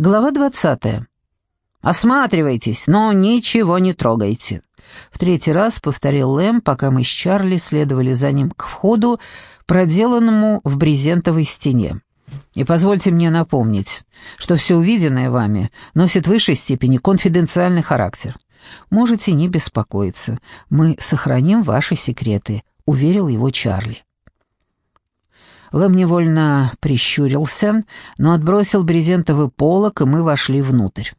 Глава 20. «Осматривайтесь, но ничего не трогайте». В третий раз повторил Лэм, пока мы с Чарли следовали за ним к входу, проделанному в брезентовой стене. И позвольте мне напомнить, что все увиденное вами носит в высшей степени конфиденциальный характер. Можете не беспокоиться, мы сохраним ваши секреты», — уверил его Чарли. Лэм невольно прищурился, но отбросил брезентовый полок, и мы вошли внутрь.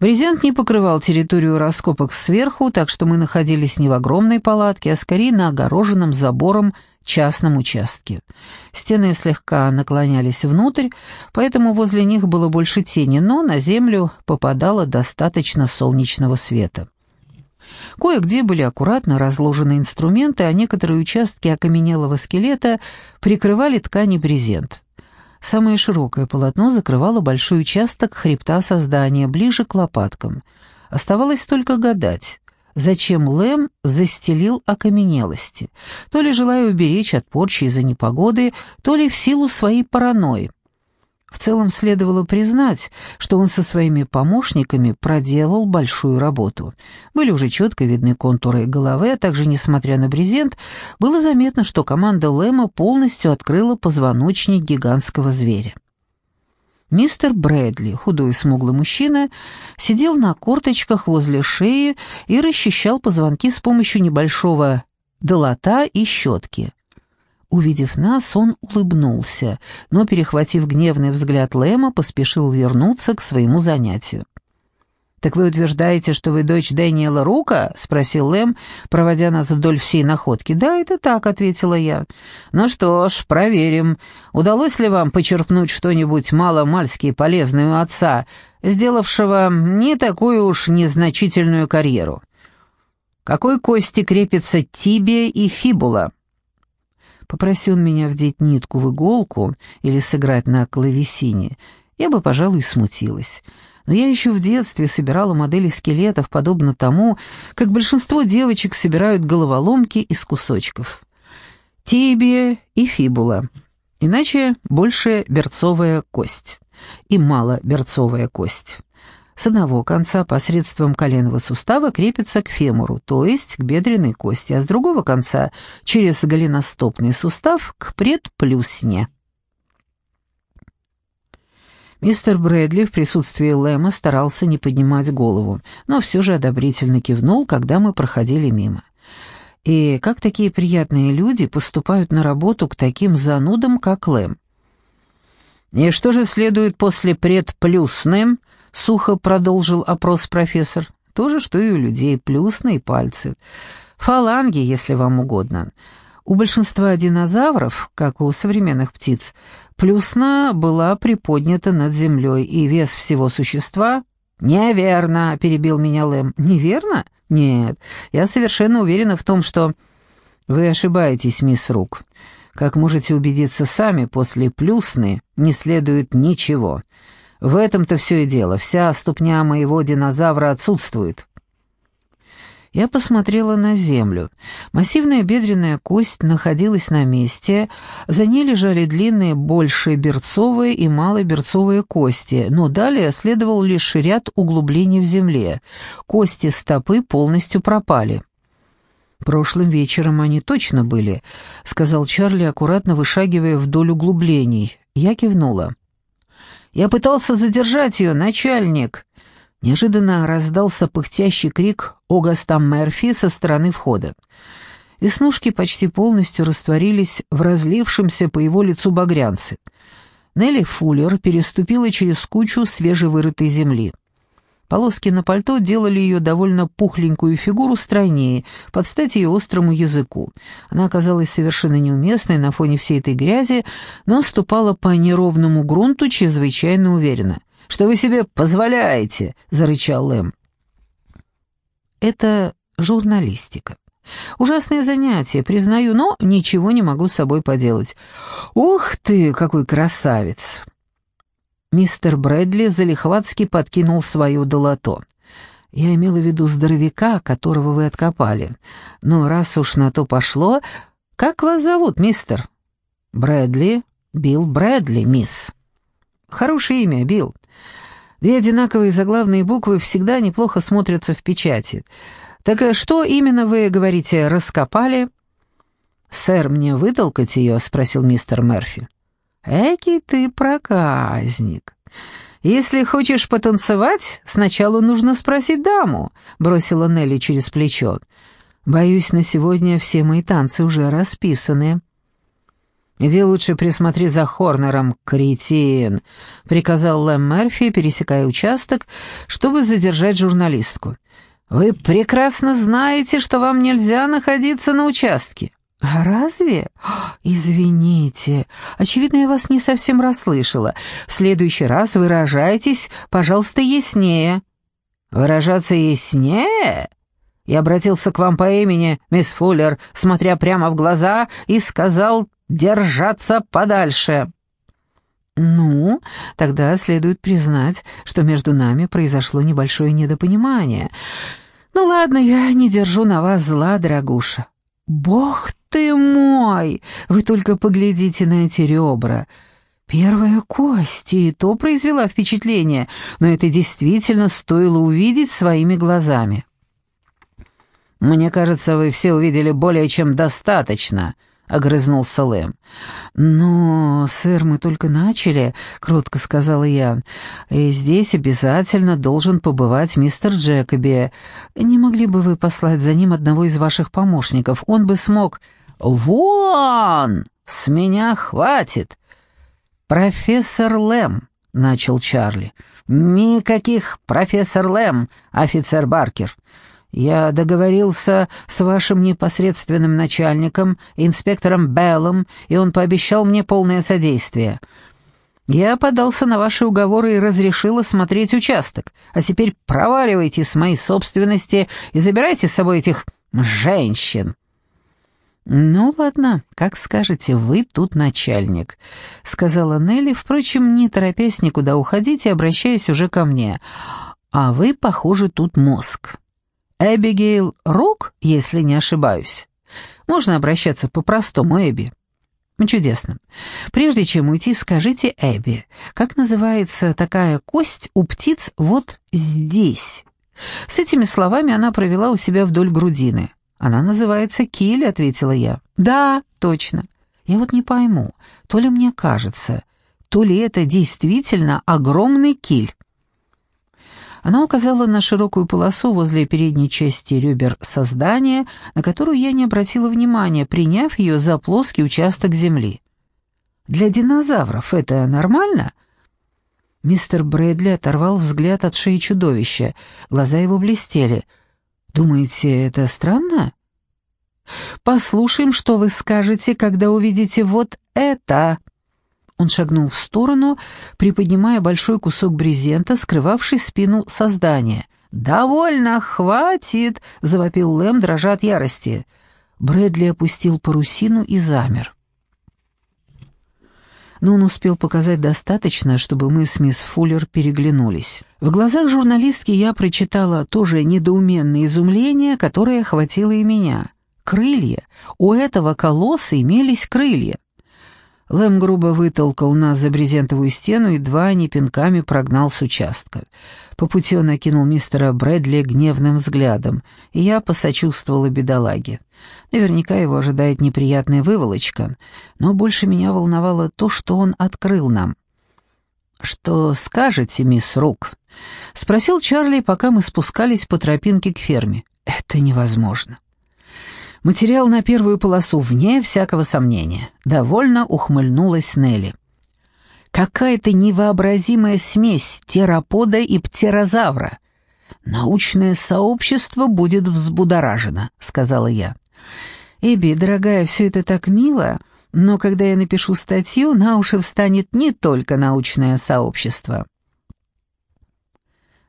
Брезент не покрывал территорию раскопок сверху, так что мы находились не в огромной палатке, а скорее на огороженном забором частном участке. Стены слегка наклонялись внутрь, поэтому возле них было больше тени, но на землю попадало достаточно солнечного света. Кое-где были аккуратно разложены инструменты, а некоторые участки окаменелого скелета прикрывали ткани брезент. Самое широкое полотно закрывало большой участок хребта создания, ближе к лопаткам. Оставалось только гадать, зачем Лэм застелил окаменелости, то ли желая уберечь от порчи из-за непогоды, то ли в силу своей паранойи. В целом следовало признать, что он со своими помощниками проделал большую работу. Были уже четко видны контуры головы, а также, несмотря на брезент, было заметно, что команда Лэма полностью открыла позвоночник гигантского зверя. Мистер Брэдли, худой смуглый мужчина, сидел на корточках возле шеи и расчищал позвонки с помощью небольшого долота и щетки. Увидев нас, он улыбнулся, но, перехватив гневный взгляд Лэма, поспешил вернуться к своему занятию. «Так вы утверждаете, что вы дочь Дэниела Рука?» — спросил Лэм, проводя нас вдоль всей находки. «Да, это так», — ответила я. «Ну что ж, проверим. Удалось ли вам почерпнуть что-нибудь мало-мальски полезное у отца, сделавшего не такую уж незначительную карьеру? Какой кости крепится тибия и фибула?» Попроси он меня вдеть нитку в иголку или сыграть на клавесине, я бы, пожалуй, смутилась. Но я еще в детстве собирала модели скелетов, подобно тому, как большинство девочек собирают головоломки из кусочков. Тибия и фибула. Иначе больше берцовая кость и малоберцовая кость. С одного конца посредством коленного сустава крепится к фемуру, то есть к бедренной кости, а с другого конца через голеностопный сустав к предплюсне. Мистер Брэдли в присутствии Лэма старался не поднимать голову, но все же одобрительно кивнул, когда мы проходили мимо. И как такие приятные люди поступают на работу к таким занудам, как Лэм? «И что же следует после предплюсным?» — сухо продолжил опрос профессор. «То же, что и у людей, плюсные пальцы. Фаланги, если вам угодно. У большинства динозавров, как у современных птиц, плюсна была приподнята над землей, и вес всего существа...» «Неверно», — перебил меня Лэм. «Неверно? Нет, я совершенно уверена в том, что...» «Вы ошибаетесь, мисс Рук. Как можете убедиться сами, после плюсны не следует ничего». В этом-то все и дело. Вся ступня моего динозавра отсутствует. Я посмотрела на землю. Массивная бедренная кость находилась на месте, за ней лежали длинные большие берцовые и малоберцовые кости, но далее следовал лишь ряд углублений в земле. Кости стопы полностью пропали. «Прошлым вечером они точно были», — сказал Чарли, аккуратно вышагивая вдоль углублений. Я кивнула. Я пытался задержать ее, начальник!» Неожиданно раздался пыхтящий крик Огаста Мерфи со стороны входа. Веснушки почти полностью растворились в разлившемся по его лицу багрянце. Нелли Фуллер переступила через кучу свежевырытой земли. Полоски на пальто делали ее довольно пухленькую фигуру стройнее, под стать ее острому языку. Она оказалась совершенно неуместной на фоне всей этой грязи, но ступала по неровному грунту чрезвычайно уверенно. «Что вы себе позволяете?» — зарычал Лэм. «Это журналистика. Ужасное занятие, признаю, но ничего не могу с собой поделать. Ух ты, какой красавец!» Мистер Брэдли залихватски подкинул свою долото. «Я имела в виду здоровяка, которого вы откопали. Но раз уж на то пошло, как вас зовут, мистер?» «Брэдли. Билл Брэдли, мисс». «Хорошее имя, Билл. Две одинаковые заглавные буквы всегда неплохо смотрятся в печати. Так э, что именно вы, говорите, раскопали?» «Сэр, мне вытолкать ее?» — спросил мистер Мерфи. «Экий ты проказник. Если хочешь потанцевать, сначала нужно спросить даму», — бросила Нелли через плечо. «Боюсь, на сегодня все мои танцы уже расписаны». «Иди лучше присмотри за Хорнером, кретин», — приказал Лэм Мерфи, пересекая участок, чтобы задержать журналистку. «Вы прекрасно знаете, что вам нельзя находиться на участке». «А разве? Извините. Очевидно, я вас не совсем расслышала. В следующий раз выражайтесь, пожалуйста, яснее». «Выражаться яснее?» Я обратился к вам по имени, мисс Фуллер, смотря прямо в глаза, и сказал держаться подальше». «Ну, тогда следует признать, что между нами произошло небольшое недопонимание. Ну ладно, я не держу на вас зла, дорогуша». «Бог ты мой! Вы только поглядите на эти ребра!» Первая кость, и то произвела впечатление, но это действительно стоило увидеть своими глазами. «Мне кажется, вы все увидели более чем достаточно», — огрызнулся Лэм. «Но, сэр, мы только начали», — кротко сказала я. «И здесь обязательно должен побывать мистер Джекоби. Не могли бы вы послать за ним одного из ваших помощников? Он бы смог...» «Вон! С меня хватит!» «Профессор Лэм», — начал Чарли. «Никаких профессор Лэм, офицер Баркер. Я договорился с вашим непосредственным начальником, инспектором Беллом, и он пообещал мне полное содействие. Я подался на ваши уговоры и разрешил осмотреть участок, а теперь проваливайте с моей собственности и забирайте с собой этих женщин». «Ну ладно, как скажете, вы тут начальник», — сказала Нелли, впрочем, не торопясь никуда уходить и обращаясь уже ко мне. «А вы, похоже, тут мозг». Эбигейл Рок, если не ошибаюсь. Можно обращаться по-простому, Эбби. Чудесно. Прежде чем уйти, скажите Эбби, как называется такая кость у птиц вот здесь? С этими словами она провела у себя вдоль грудины. Она называется киль, ответила я. Да, точно. Я вот не пойму, то ли мне кажется, то ли это действительно огромный киль. Она указала на широкую полосу возле передней части ребер создания, на которую я не обратила внимания, приняв ее за плоский участок земли. «Для динозавров это нормально?» Мистер Брэдли оторвал взгляд от шеи чудовища. Глаза его блестели. «Думаете, это странно?» «Послушаем, что вы скажете, когда увидите вот это!» Он шагнул в сторону, приподнимая большой кусок брезента, скрывавший спину создания. «Довольно, хватит!» — завопил Лэм, дрожа от ярости. Брэдли опустил парусину и замер. Но он успел показать достаточно, чтобы мы с мисс Фуллер переглянулись. В глазах журналистки я прочитала то же недоуменное изумление, которое охватило и меня. Крылья. У этого колосса имелись крылья. Лэм грубо вытолкал нас за брезентовую стену и два не пинками прогнал с участка. По пути он окинул мистера Брэдли гневным взглядом, и я посочувствовала бедолаге. Наверняка его ожидает неприятная выволочка, но больше меня волновало то, что он открыл нам. «Что скажете, мисс Рук?» — спросил Чарли, пока мы спускались по тропинке к ферме. «Это невозможно». Материал на первую полосу, вне всякого сомнения. Довольно ухмыльнулась Нелли. Какая-то невообразимая смесь терапода и птерозавра. Научное сообщество будет взбудоражено, сказала я. Эбби, дорогая, все это так мило, но когда я напишу статью, на уши встанет не только научное сообщество.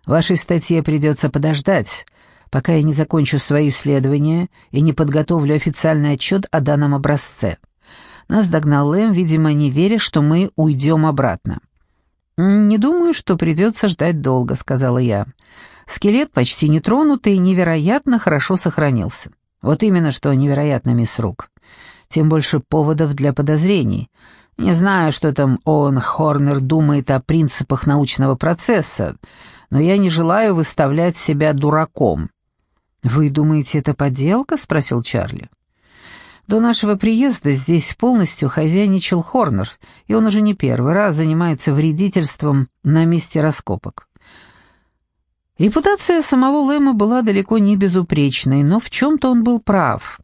Вашей статье придется подождать, пока я не закончу свои исследования и не подготовлю официальный отчет о данном образце. Нас догнал Лэм, видимо, не веря, что мы уйдем обратно. «Не думаю, что придется ждать долго», — сказала я. «Скелет почти нетронутый и невероятно хорошо сохранился». «Вот именно, что невероятно, мисс Рук. Тем больше поводов для подозрений. Не знаю, что там Оуэн Хорнер думает о принципах научного процесса, но я не желаю выставлять себя дураком». «Вы думаете, это подделка?» — спросил Чарли. До нашего приезда здесь полностью хозяйничал Хорнер, и он уже не первый раз занимается вредительством на месте раскопок. Репутация самого Лэма была далеко не безупречной, но в чем-то он был прав.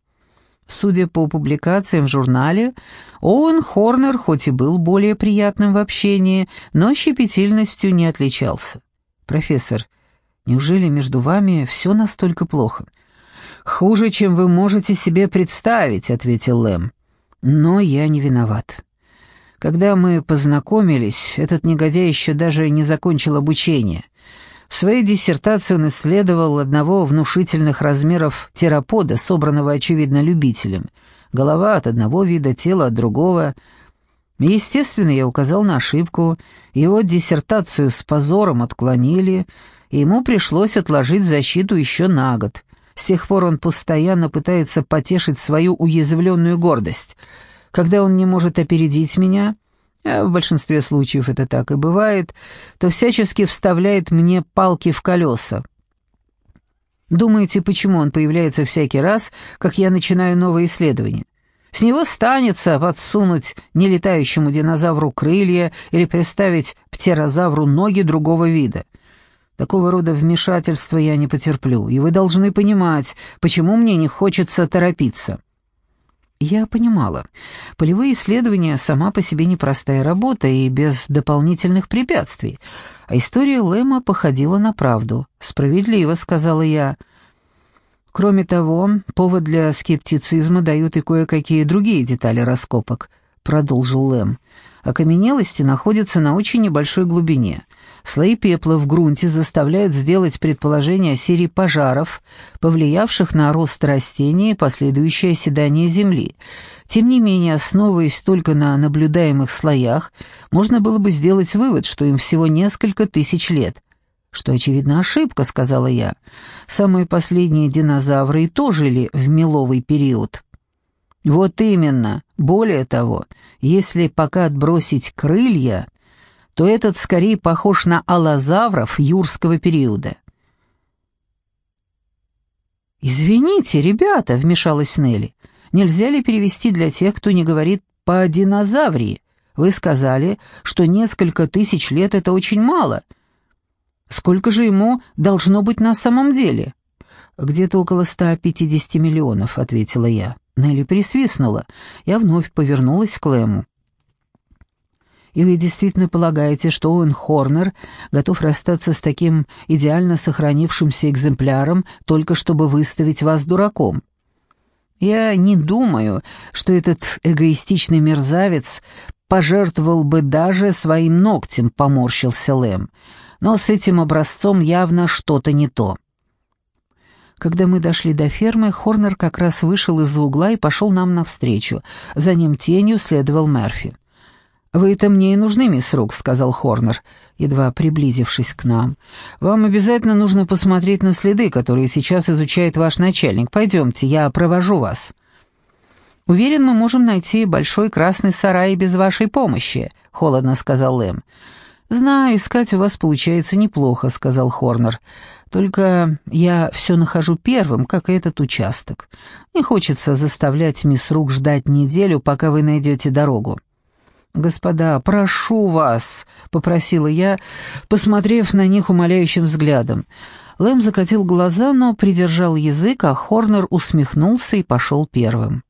Судя по публикациям в журнале, Оуэн Хорнер хоть и был более приятным в общении, но щепетильностью не отличался. «Профессор, неужели между вами все настолько плохо?» «Хуже, чем вы можете себе представить», — ответил Лэм. «Но я не виноват. Когда мы познакомились, этот негодяй еще даже не закончил обучение. В своей диссертации он исследовал одного внушительных размеров терапода, собранного, очевидно, любителем. Голова от одного вида, тело от другого. Естественно, я указал на ошибку. Его диссертацию с позором отклонили, и ему пришлось отложить защиту еще на год. С тех пор он постоянно пытается потешить свою уязвленную гордость. Когда он не может опередить меня, а в большинстве случаев это так и бывает, то всячески вставляет мне палки в колеса. Думаете, почему он появляется всякий раз, как я начинаю новое исследование? С него станется подсунуть нелетающему динозавру крылья или приставить птерозавру ноги другого вида. Такого рода вмешательства я не потерплю, и вы должны понимать, почему мне не хочется торопиться. Я понимала. Полевые исследования сама по себе непростая работа и без дополнительных препятствий. А история Лэма походила на правду. «Справедливо», — сказала я. Кроме того, повод для скептицизма дают и кое-какие другие детали раскопок, продолжил Лэм. Окаменелости находятся на очень небольшой глубине. Слои пепла в грунте заставляют сделать предположение о серии пожаров, повлиявших на рост растений и последующее оседание земли. Тем не менее, основываясь только на наблюдаемых слоях, можно было бы сделать вывод, что им всего несколько тысяч лет. «Что, очевидно, ошибка», — сказала я. «Самые последние динозавры и то жили в меловый период». «Вот именно. Более того, если пока отбросить крылья...» то этот скорее похож на аллозавров юрского периода. «Извините, ребята», — вмешалась Нелли, — «нельзя ли перевести для тех, кто не говорит по динозаврии? Вы сказали, что несколько тысяч лет — это очень мало. Сколько же ему должно быть на самом деле?» «Где-то около 150 миллионов», — ответила я. Нелли присвистнула. Я вновь повернулась к Лэму. И вы действительно полагаете, что Оуэн Хорнер готов расстаться с таким идеально сохранившимся экземпляром, только чтобы выставить вас дураком? Я не думаю, что этот эгоистичный мерзавец пожертвовал бы даже своим ногтем, поморщился Лэм. Но с этим образцом явно что-то не то. Когда мы дошли до фермы, Хорнер как раз вышел из-за угла и пошел нам навстречу. За ним тенью следовал Мерфи. «Вы-то мне и нужны, мисс Рук», — сказал Хорнер, едва приблизившись к нам. «Вам обязательно нужно посмотреть на следы, которые сейчас изучает ваш начальник. Пойдемте, я провожу вас». «Уверен, мы можем найти большой красный сарай без вашей помощи», — холодно сказал Лэм. «Знаю, искать у вас получается неплохо», — сказал Хорнер. «Только я все нахожу первым, как и этот участок. Не хочется заставлять мисс Рук ждать неделю, пока вы найдете дорогу». «Господа, прошу вас», — попросила я, посмотрев на них умоляющим взглядом. Лэм закатил глаза, но придержал язык, а Хорнер усмехнулся и пошел первым.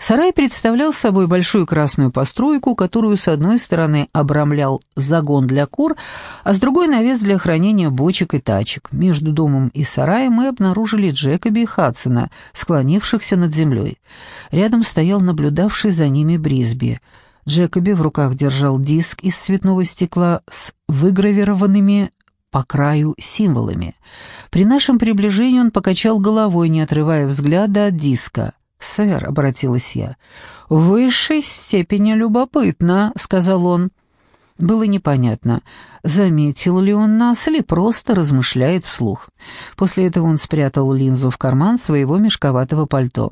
Сарай представлял собой большую красную постройку, которую с одной стороны обрамлял загон для кур, а с другой — навес для хранения бочек и тачек. Между домом и сараем мы обнаружили Джекоби и Хадсона, склонившихся над землей. Рядом стоял наблюдавший за ними Брисби. Джекоби в руках держал диск из цветного стекла с выгравированными по краю символами. При нашем приближении он покачал головой, не отрывая взгляда от диска — «Сэр», — обратилась я, — «в высшей степени любопытно», — сказал он. Было непонятно, заметил ли он нас или просто размышляет вслух. После этого он спрятал линзу в карман своего мешковатого пальто.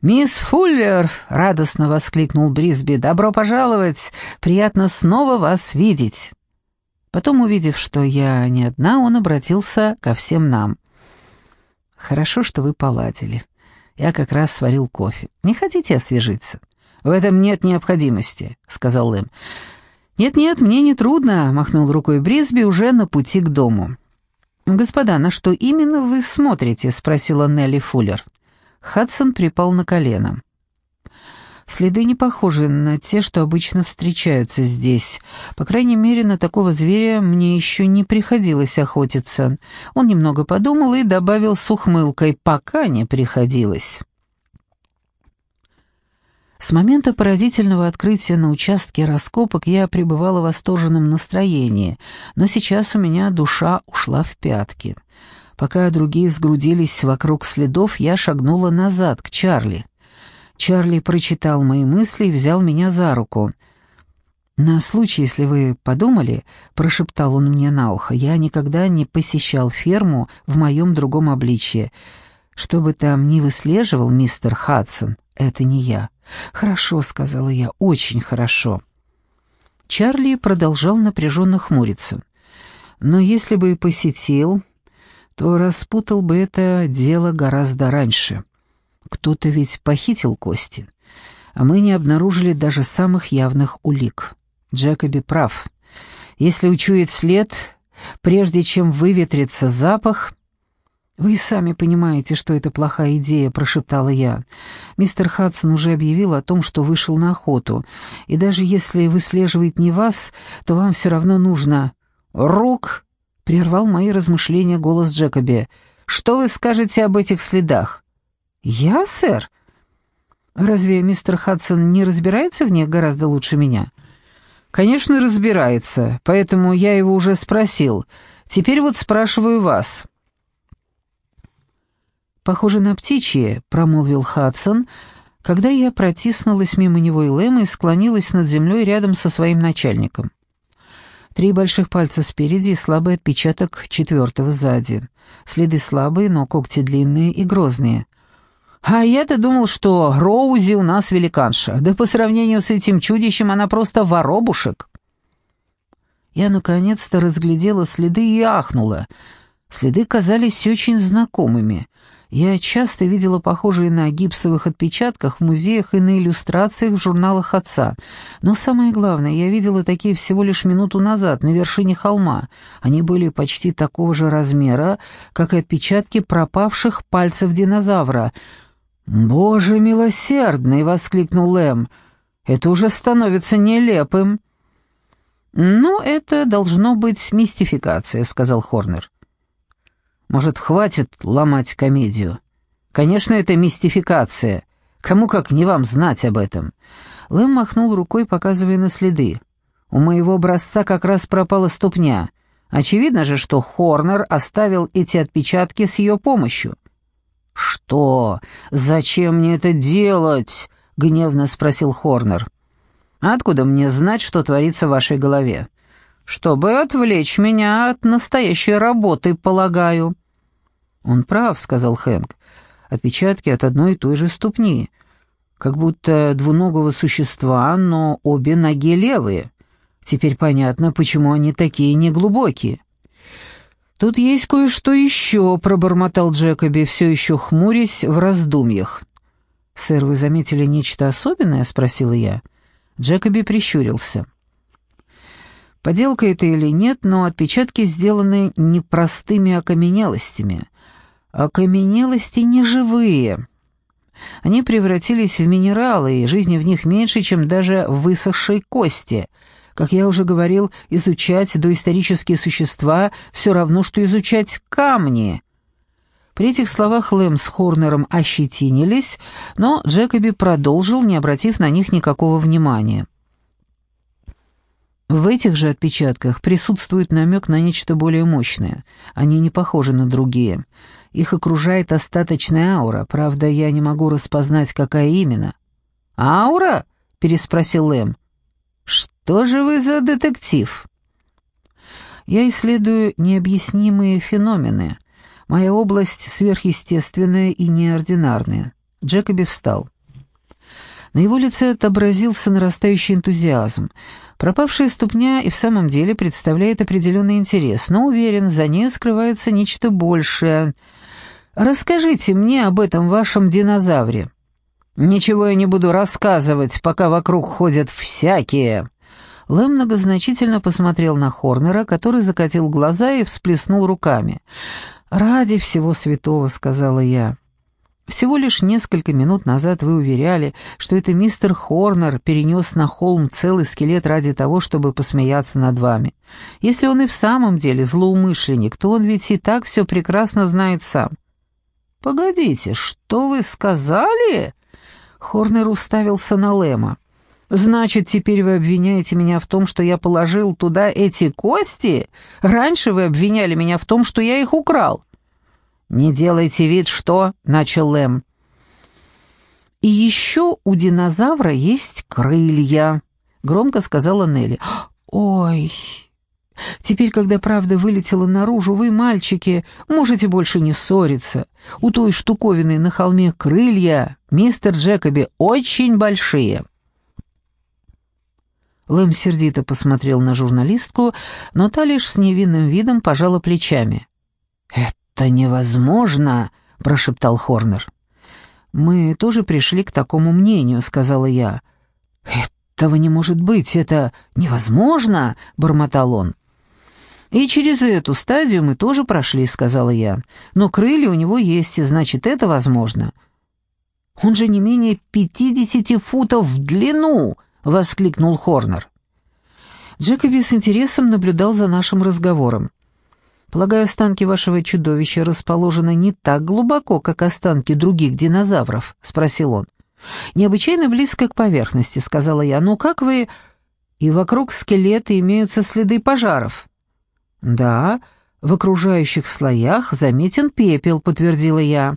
«Мисс Фуллер!» — радостно воскликнул Брисби. «Добро пожаловать! Приятно снова вас видеть!» Потом, увидев, что я не одна, он обратился ко всем нам. «Хорошо, что вы поладили. Я как раз сварил кофе. Не хотите освежиться?» «В этом нет необходимости», — сказал Лэм. «Нет-нет, мне не трудно», — махнул рукой Брисби уже на пути к дому. «Господа, на что именно вы смотрите?» — спросила Нелли Фуллер. Хадсон припал на колено. Следы не похожи на те, что обычно встречаются здесь. По крайней мере, на такого зверя мне еще не приходилось охотиться. Он немного подумал и добавил с ухмылкой «пока не приходилось». С момента поразительного открытия на участке раскопок я пребывала в восторженном настроении, но сейчас у меня душа ушла в пятки. Пока другие сгрудились вокруг следов, я шагнула назад, к Чарли. Чарли прочитал мои мысли и взял меня за руку. «На случай, если вы подумали», — прошептал он мне на ухо, — «я никогда не посещал ферму в моем другом обличье. Что бы там ни выслеживал мистер Хадсон, это не я». «Хорошо», — сказала я, — «очень хорошо». Чарли продолжал напряженно хмуриться. «Но если бы посетил, то распутал бы это дело гораздо раньше. Кто-то ведь похитил кости, а мы не обнаружили даже самых явных улик. Джекоби прав. Если учуять след, прежде чем выветрится запах... «Вы сами понимаете, что это плохая идея», — прошептала я. «Мистер Хадсон уже объявил о том, что вышел на охоту, и даже если выслеживает не вас, то вам все равно нужно...» «Рук!» — прервал мои размышления голос Джекоби. «Что вы скажете об этих следах?» «Я, сэр? Разве мистер Хадсон не разбирается в них гораздо лучше меня?» «Конечно, разбирается, поэтому я его уже спросил. Теперь вот спрашиваю вас». «Похоже на птичье», — промолвил Хадсон, когда я протиснулась мимо него и Лэма и склонилась над землей рядом со своим начальником. Три больших пальца спереди и слабый отпечаток четвертого сзади. Следы слабые, но когти длинные и грозные. А я-то думал, что Роузи у нас великанша. Да по сравнению с этим чудищем она просто воробушек. Я наконец-то разглядела следы и ахнула. Следы казались очень знакомыми. Я часто видела похожие на гипсовых отпечатках в музеях и на иллюстрациях в журналах отца. Но самое главное, я видела такие всего лишь минуту назад, на вершине холма. Они были почти такого же размера, как и отпечатки пропавших пальцев динозавра. «Боже милосердный!» — воскликнул Лэм. «Это уже становится нелепым». «Ну, это должно быть мистификация», — сказал Хорнер. Может, хватит ломать комедию? Конечно, это мистификация. Кому как не вам знать об этом. Лэм махнул рукой, показывая на следы. У моего образца как раз пропала ступня. Очевидно же, что Хорнер оставил эти отпечатки с ее помощью. «Что? Зачем мне это делать?» — гневно спросил Хорнер. «Откуда мне знать, что творится в вашей голове?» «Чтобы отвлечь меня от настоящей работы, полагаю». «Он прав», — сказал Хэнк. «Отпечатки от одной и той же ступни. Как будто двуногого существа, но обе ноги левые. Теперь понятно, почему они такие неглубокие». «Тут есть кое-что еще», — пробормотал Джекоби, все еще хмурясь в раздумьях. «Сэр, вы заметили нечто особенное?» — спросила я. Джекоби прищурился. Поделка это или нет, но отпечатки сделаны непростыми окаменелостями. Окаменелости неживые. Они превратились в минералы, и жизни в них меньше, чем даже в высохшей кости. Как я уже говорил, изучать доисторические существа все равно, что изучать камни. При этих словах Лэм с Хорнером ощетинились, но Джекоби продолжил, не обратив на них никакого внимания. В этих же отпечатках присутствует намек на нечто более мощное. Они не похожи на другие. Их окружает остаточная аура, правда, я не могу распознать, какая именно. «Аура?» — переспросил Лэм. «Что же вы за детектив?» «Я исследую необъяснимые феномены. Моя область сверхъестественная и неординарная». Джекоби встал. На его лице отобразился нарастающий энтузиазм. Пропавшая ступня и в самом деле представляет определенный интерес, но уверен, за нею скрывается нечто большее. Расскажите мне об этом вашем динозавре. Ничего я не буду рассказывать, пока вокруг ходят всякие. Лэм многозначительно посмотрел на Хорнера, который закатил глаза и всплеснул руками. «Ради всего святого», — сказала я. Всего лишь несколько минут назад вы уверяли, что это мистер Хорнер перенес на холм целый скелет ради того, чтобы посмеяться над вами. Если он и в самом деле злоумышленник, то он ведь и так все прекрасно знает сам. «Погодите, что вы сказали?» Хорнер уставился на Лэма. «Значит, теперь вы обвиняете меня в том, что я положил туда эти кости? Раньше вы обвиняли меня в том, что я их украл». «Не делайте вид, что...» — начал Лэм. «И еще у динозавра есть крылья», — громко сказала Нелли. «Ой...» Теперь, когда правда вылетела наружу, вы, мальчики, можете больше не ссориться. У той штуковины на холме крылья, мистер Джекоби, очень большие». Лэм сердито посмотрел на журналистку, но та лишь с невинным видом пожала плечами. «Это «Это невозможно!» — прошептал Хорнер. «Мы тоже пришли к такому мнению», — сказала я. «Этого не может быть, это невозможно!» — бормотал он. «И через эту стадию мы тоже прошли», — сказала я. «Но крылья у него есть, и значит, это возможно». «Он же не менее пятидесяти футов в длину!» — воскликнул Хорнер. Джекоби с интересом наблюдал за нашим разговором. Полагаю, останки вашего чудовища расположены не так глубоко, как останки других динозавров?» — спросил он. «Необычайно близко к поверхности», — сказала я. «Ну как вы...» «И вокруг скелета имеются следы пожаров». «Да, в окружающих слоях заметен пепел», — подтвердила я.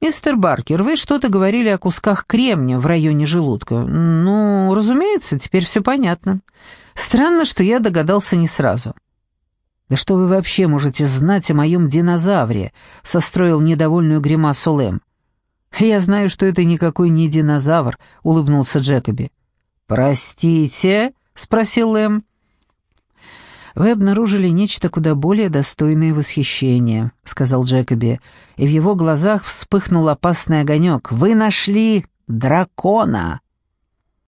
«Мистер Баркер, вы что-то говорили о кусках кремня в районе желудка. Ну, разумеется, теперь все понятно. Странно, что я догадался не сразу». «Да что вы вообще можете знать о моем динозавре?» — состроил недовольную гримасу Лэм. «Я знаю, что это никакой не динозавр», — улыбнулся Джекоби. «Простите?» — спросил Лэм. «Вы обнаружили нечто куда более достойное восхищения», — сказал Джекоби, и в его глазах вспыхнул опасный огонек. «Вы нашли дракона!»